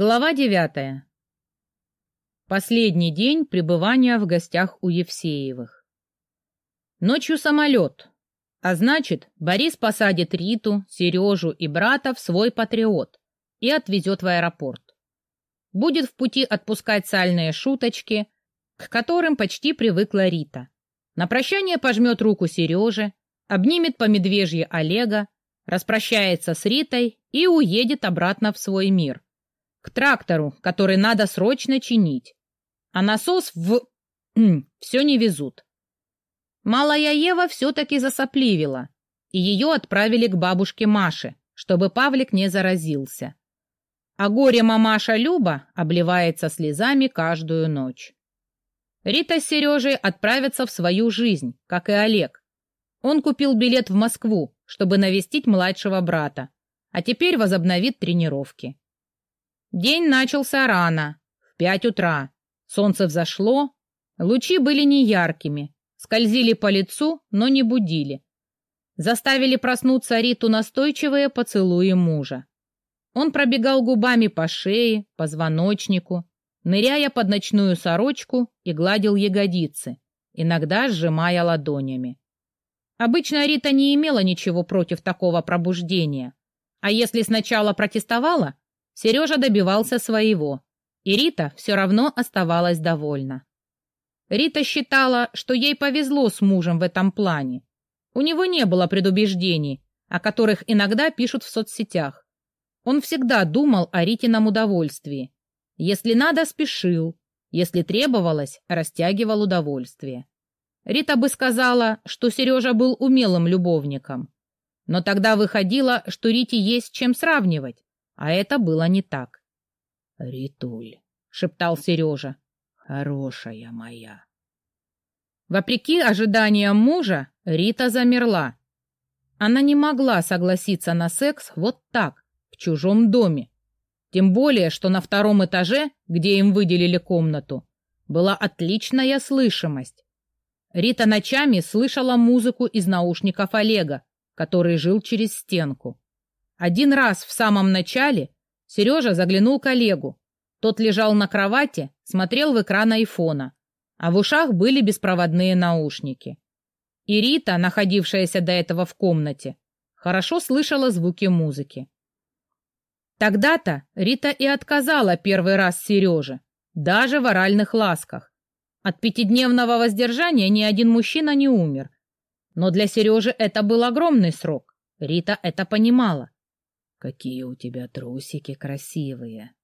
Глава девятая. Последний день пребывания в гостях у Евсеевых. Ночью самолет, а значит, Борис посадит Риту, Сережу и брата в свой патриот и отвезет в аэропорт. Будет в пути отпускать сальные шуточки, к которым почти привыкла Рита. На прощание пожмет руку Сереже, обнимет по медвежье Олега, распрощается с Ритой и уедет обратно в свой мир – к трактору, который надо срочно чинить. А насос в... все не везут. Малая Ева все-таки засопливила, и ее отправили к бабушке Маше, чтобы Павлик не заразился. А горе-мамаша Люба обливается слезами каждую ночь. Рита с Сережей отправятся в свою жизнь, как и Олег. Он купил билет в Москву, чтобы навестить младшего брата, а теперь возобновит тренировки. День начался рано, в пять утра. Солнце взошло, лучи были неяркими, скользили по лицу, но не будили. Заставили проснуться Риту настойчивые поцелуи мужа. Он пробегал губами по шее, позвоночнику, ныряя под ночную сорочку и гладил ягодицы, иногда сжимая ладонями. Обычно Рита не имела ничего против такого пробуждения, а если сначала протестовала, Сережа добивался своего, и Рита все равно оставалась довольна. Рита считала, что ей повезло с мужем в этом плане. У него не было предубеждений, о которых иногда пишут в соцсетях. Он всегда думал о Ритином удовольствии. Если надо, спешил. Если требовалось, растягивал удовольствие. Рита бы сказала, что Сережа был умелым любовником. Но тогда выходило, что Рите есть чем сравнивать. А это было не так. — Ритуль, — шептал Сережа, — хорошая моя. Вопреки ожиданиям мужа, Рита замерла. Она не могла согласиться на секс вот так, в чужом доме. Тем более, что на втором этаже, где им выделили комнату, была отличная слышимость. Рита ночами слышала музыку из наушников Олега, который жил через стенку. Один раз в самом начале Сережа заглянул к Олегу. Тот лежал на кровати, смотрел в экран айфона, а в ушах были беспроводные наушники. И Рита, находившаяся до этого в комнате, хорошо слышала звуки музыки. Тогда-то Рита и отказала первый раз Сереже, даже в оральных ласках. От пятидневного воздержания ни один мужчина не умер. Но для Сережи это был огромный срок. Рита это понимала. Какие у тебя трусики красивые.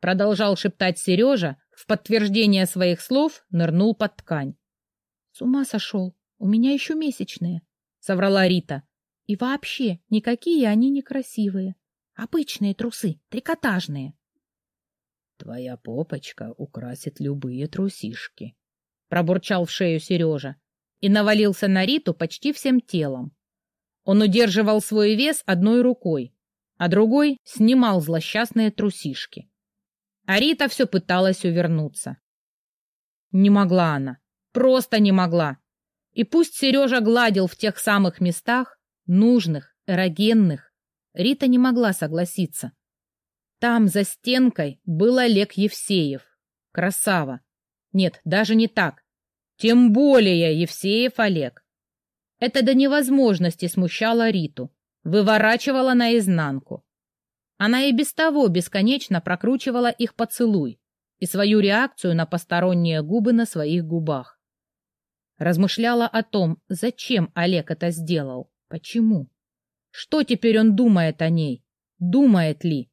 Продолжал шептать Сережа, в подтверждение своих слов нырнул под ткань. С ума сошел, у меня еще месячные, соврала Рита. И вообще, никакие они не красивые. Обычные трусы, трикотажные. Твоя попочка украсит любые трусишки, пробурчал в шею Сережа и навалился на Риту почти всем телом. Он удерживал свой вес одной рукой, а другой снимал злосчастные трусишки. А Рита все пыталась увернуться. Не могла она, просто не могла. И пусть Сережа гладил в тех самых местах, нужных, эрогенных, Рита не могла согласиться. Там, за стенкой, был Олег Евсеев. Красава. Нет, даже не так. Тем более Евсеев Олег. Это до невозможности смущало Риту выворачивала наизнанку. Она и без того бесконечно прокручивала их поцелуй и свою реакцию на посторонние губы на своих губах. Размышляла о том, зачем Олег это сделал, почему. Что теперь он думает о ней? Думает ли?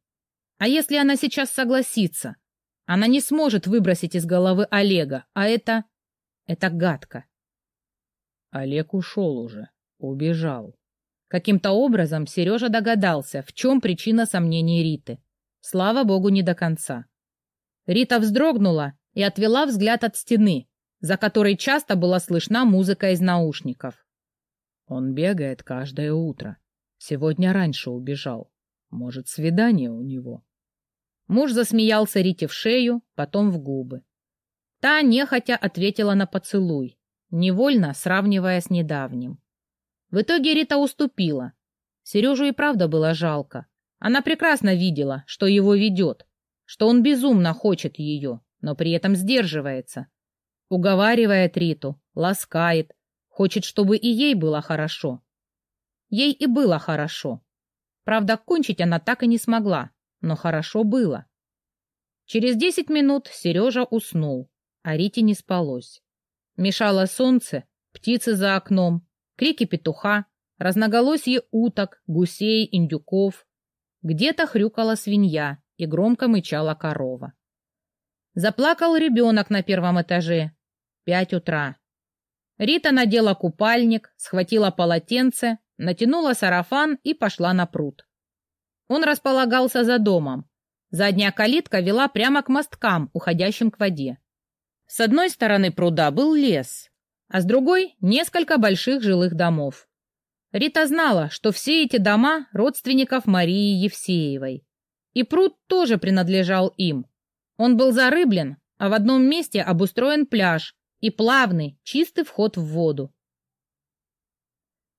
А если она сейчас согласится? Она не сможет выбросить из головы Олега, а это... это гадко. Олег ушел уже, убежал. Каким-то образом Сережа догадался, в чем причина сомнений Риты. Слава богу, не до конца. Рита вздрогнула и отвела взгляд от стены, за которой часто была слышна музыка из наушников. Он бегает каждое утро. Сегодня раньше убежал. Может, свидание у него. Муж засмеялся Рите в шею, потом в губы. Та нехотя ответила на поцелуй, невольно сравнивая с недавним. В итоге Рита уступила. Сережу и правда было жалко. Она прекрасно видела, что его ведет. что он безумно хочет ее, но при этом сдерживается. Уговаривает Риту, ласкает, хочет, чтобы и ей было хорошо. Ей и было хорошо. Правда, кончить она так и не смогла, но хорошо было. Через десять минут Сережа уснул, а Рите не спалось. Мешало солнце, птицы за окном, крики петуха, разноголосье уток, гусей, индюков. Где-то хрюкала свинья и громко мычала корова. Заплакал ребенок на первом этаже. Пять утра. Рита надела купальник, схватила полотенце, натянула сарафан и пошла на пруд. Он располагался за домом. Задняя калитка вела прямо к мосткам, уходящим к воде. С одной стороны пруда был лес, а с другой — несколько больших жилых домов. Рита знала, что все эти дома — родственников Марии Евсеевой. И пруд тоже принадлежал им. Он был зарыблен, а в одном месте обустроен пляж и плавный, чистый вход в воду.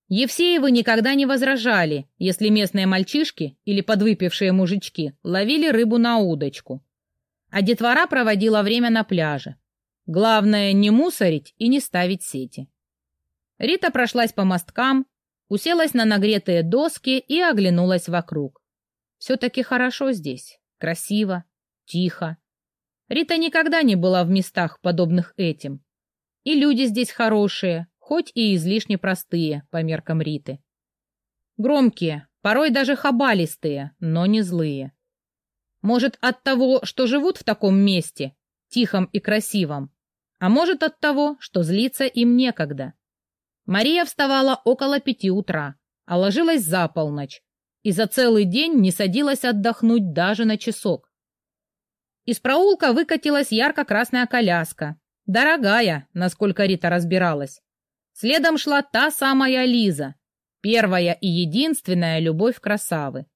Евсеевы никогда не возражали, если местные мальчишки или подвыпившие мужички ловили рыбу на удочку. А детвора проводила время на пляже. Главное не мусорить и не ставить сети. Рита прошлась по мосткам, уселась на нагретые доски и оглянулась вокруг. Все-таки хорошо здесь, красиво, тихо. Рита никогда не была в местах, подобных этим. И люди здесь хорошие, хоть и излишне простые по меркам Риты. Громкие, порой даже хабалистые, но не злые. Может, от того, что живут в таком месте, тихом и красивом, а может, от того, что злиться им некогда. Мария вставала около пяти утра, а ложилась за полночь, и за целый день не садилась отдохнуть даже на часок. Из проулка выкатилась ярко-красная коляска, дорогая, насколько Рита разбиралась, Следом шла та самая Лиза, первая и единственная любовь красавы.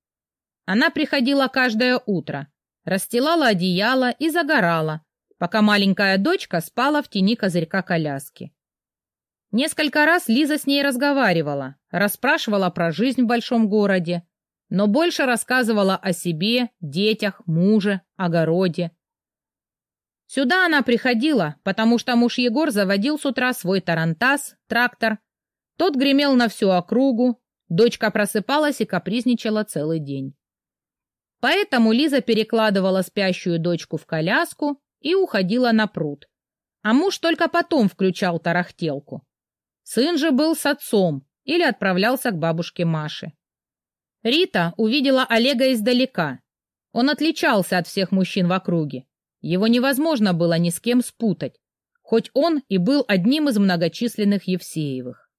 Она приходила каждое утро, расстилала одеяло и загорала, пока маленькая дочка спала в тени козырька коляски. Несколько раз Лиза с ней разговаривала, расспрашивала про жизнь в большом городе, но больше рассказывала о себе, детях, муже, огороде. Сюда она приходила, потому что муж Егор заводил с утра свой тарантас, трактор. Тот гремел на всю округу, дочка просыпалась и капризничала целый день. Поэтому Лиза перекладывала спящую дочку в коляску и уходила на пруд. А муж только потом включал тарахтелку. Сын же был с отцом или отправлялся к бабушке Маше. Рита увидела Олега издалека. Он отличался от всех мужчин в округе. Его невозможно было ни с кем спутать, хоть он и был одним из многочисленных Евсеевых.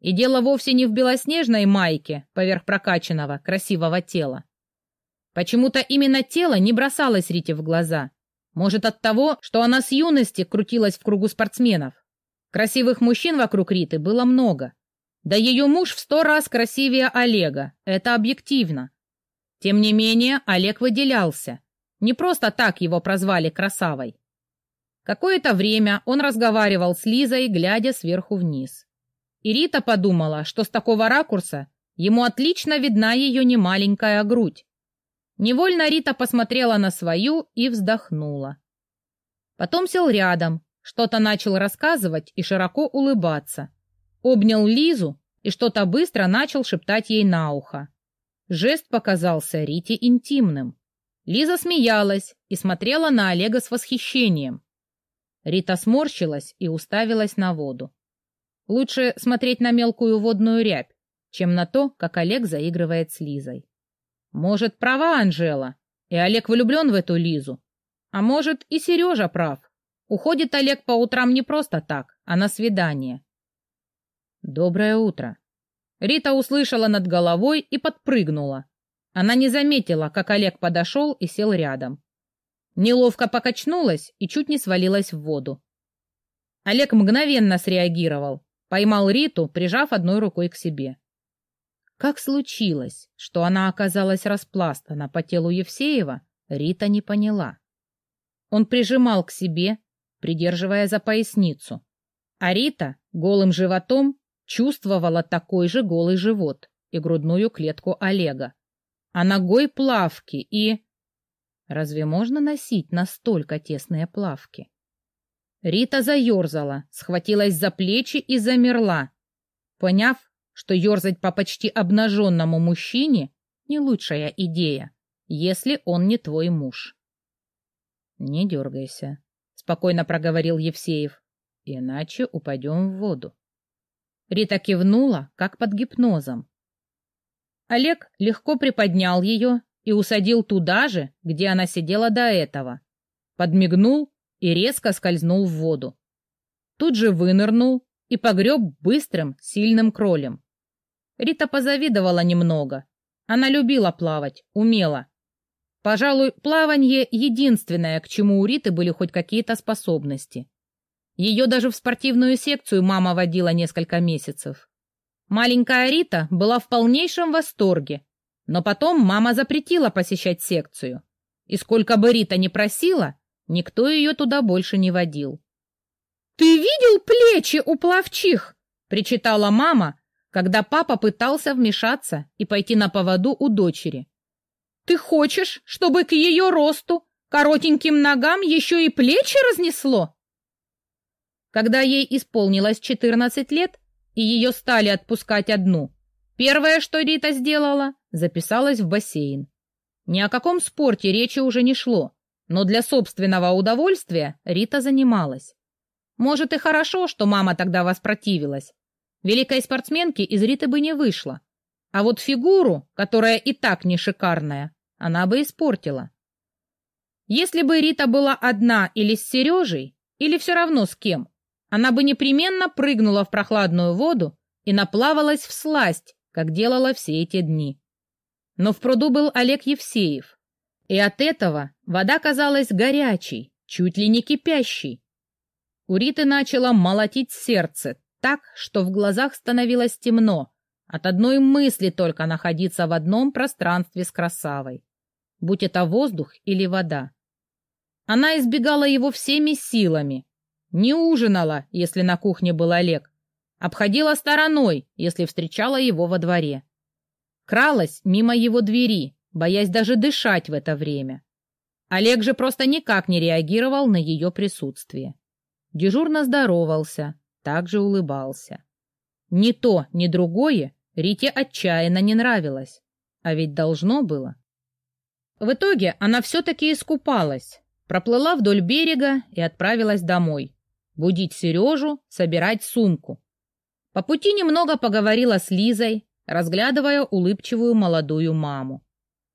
И дело вовсе не в белоснежной майке поверх прокачанного, красивого тела. Почему-то именно тело не бросалось Рите в глаза. Может, от того, что она с юности крутилась в кругу спортсменов. Красивых мужчин вокруг Риты было много. Да ее муж в сто раз красивее Олега, это объективно. Тем не менее, Олег выделялся. Не просто так его прозвали Красавой. Какое-то время он разговаривал с Лизой, глядя сверху вниз. И Рита подумала, что с такого ракурса ему отлично видна ее немаленькая грудь. Невольно Рита посмотрела на свою и вздохнула. Потом сел рядом, что-то начал рассказывать и широко улыбаться. Обнял Лизу и что-то быстро начал шептать ей на ухо. Жест показался Рите интимным. Лиза смеялась и смотрела на Олега с восхищением. Рита сморщилась и уставилась на воду. Лучше смотреть на мелкую водную рябь, чем на то, как Олег заигрывает с Лизой. Может, права Анжела, и Олег влюблен в эту Лизу. А может, и Сережа прав. Уходит Олег по утрам не просто так, а на свидание. Доброе утро. Рита услышала над головой и подпрыгнула, она не заметила, как Олег подошел и сел рядом. Неловко покачнулась и чуть не свалилась в воду. Олег мгновенно среагировал, поймал Риту, прижав одной рукой к себе. Как случилось, что она оказалась распластана по телу Евсеева, Рита не поняла. Он прижимал к себе, придерживая за поясницу, а Рита голым животом чувствовала такой же голый живот и грудную клетку Олега а ногой плавки и... Разве можно носить настолько тесные плавки? Рита заерзала, схватилась за плечи и замерла, поняв, что ерзать по почти обнаженному мужчине — не лучшая идея, если он не твой муж. — Не дергайся, — спокойно проговорил Евсеев, — иначе упадем в воду. Рита кивнула, как под гипнозом. Олег легко приподнял ее и усадил туда же, где она сидела до этого. Подмигнул и резко скользнул в воду. Тут же вынырнул и погреб быстрым, сильным кролем. Рита позавидовала немного. Она любила плавать, умела. Пожалуй, плавание — единственное, к чему у Риты были хоть какие-то способности. Ее даже в спортивную секцию мама водила несколько месяцев. Маленькая Рита была в полнейшем восторге, но потом мама запретила посещать секцию. И сколько бы Рита ни просила, никто ее туда больше не водил. «Ты видел плечи у плавчих?» — причитала мама, когда папа пытался вмешаться и пойти на поводу у дочери. «Ты хочешь, чтобы к ее росту, коротеньким ногам еще и плечи разнесло?» Когда ей исполнилось четырнадцать лет, и ее стали отпускать одну, первое, что Рита сделала, записалась в бассейн. Ни о каком спорте речи уже не шло, но для собственного удовольствия Рита занималась. Может и хорошо, что мама тогда воспротивилась. Великой спортсменки из Риты бы не вышло. А вот фигуру, которая и так не шикарная, она бы испортила. Если бы Рита была одна или с Сережей, или все равно с кем, она бы непременно прыгнула в прохладную воду и наплавалась в сласть, как делала все эти дни. Но в пруду был Олег Евсеев, и от этого вода казалась горячей, чуть ли не кипящей. У Риты начало молотить сердце так, что в глазах становилось темно, от одной мысли только находиться в одном пространстве с красавой, будь это воздух или вода. Она избегала его всеми силами, не ужинала, если на кухне был Олег, обходила стороной, если встречала его во дворе. Кралась мимо его двери, боясь даже дышать в это время. Олег же просто никак не реагировал на ее присутствие. Дежурно здоровался, также улыбался. Ни то, ни другое Рите отчаянно не нравилось, а ведь должно было. В итоге она все-таки искупалась, проплыла вдоль берега и отправилась домой. Будить Сережу, собирать сумку. По пути немного поговорила с Лизой, разглядывая улыбчивую молодую маму.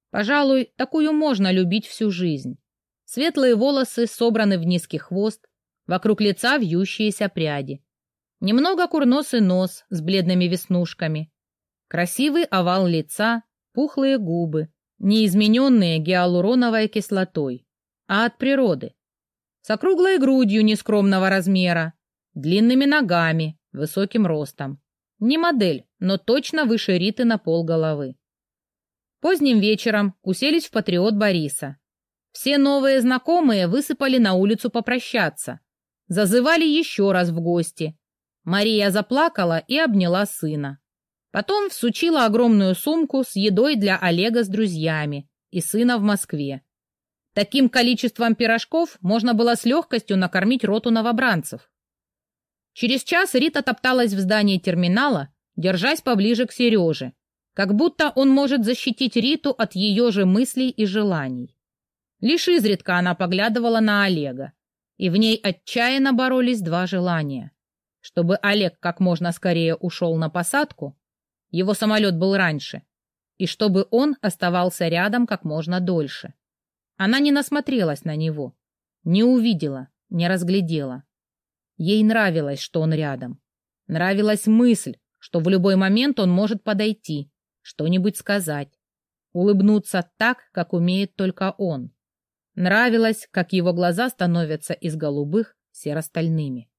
Пожалуй, такую можно любить всю жизнь. Светлые волосы собраны в низкий хвост, вокруг лица вьющиеся пряди. Немного курносый нос с бледными веснушками. Красивый овал лица, пухлые губы, не измененные гиалуроновой кислотой, а от природы. С округлой грудью нескромного размера, длинными ногами, высоким ростом. Не модель, но точно выше Риты на пол головы. Поздним вечером уселись в патриот Бориса. Все новые знакомые высыпали на улицу попрощаться. Зазывали еще раз в гости. Мария заплакала и обняла сына. Потом всучила огромную сумку с едой для Олега с друзьями и сына в Москве. Таким количеством пирожков можно было с легкостью накормить роту новобранцев. Через час Рита топталась в здании терминала, держась поближе к Сереже, как будто он может защитить Риту от ее же мыслей и желаний. Лишь изредка она поглядывала на Олега, и в ней отчаянно боролись два желания. Чтобы Олег как можно скорее ушел на посадку, его самолет был раньше, и чтобы он оставался рядом как можно дольше. Она не насмотрелась на него, не увидела, не разглядела. Ей нравилось, что он рядом. Нравилась мысль, что в любой момент он может подойти, что-нибудь сказать, улыбнуться так, как умеет только он. Нравилось, как его глаза становятся из голубых серо-стальными.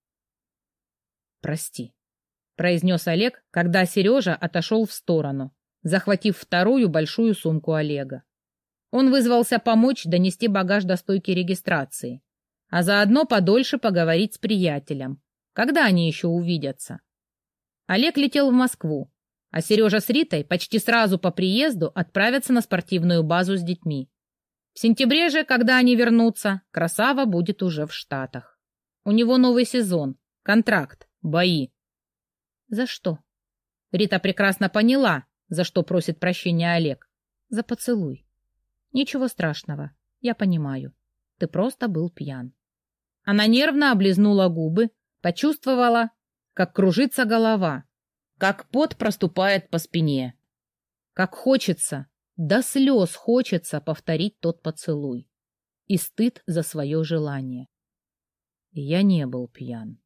«Прости», — произнес Олег, когда Сережа отошел в сторону, захватив вторую большую сумку Олега. Он вызвался помочь донести багаж до стойки регистрации а заодно подольше поговорить с приятелем. Когда они еще увидятся? Олег летел в Москву, а Сережа с Ритой почти сразу по приезду отправятся на спортивную базу с детьми. В сентябре же, когда они вернутся, Красава будет уже в Штатах. У него новый сезон, контракт, бои. За что? Рита прекрасно поняла, за что просит прощения Олег. За поцелуй. Ничего страшного, я понимаю. Ты просто был пьян. Она нервно облизнула губы, почувствовала, как кружится голова, как пот проступает по спине. Как хочется, до слез хочется повторить тот поцелуй. И стыд за свое желание. Я не был пьян.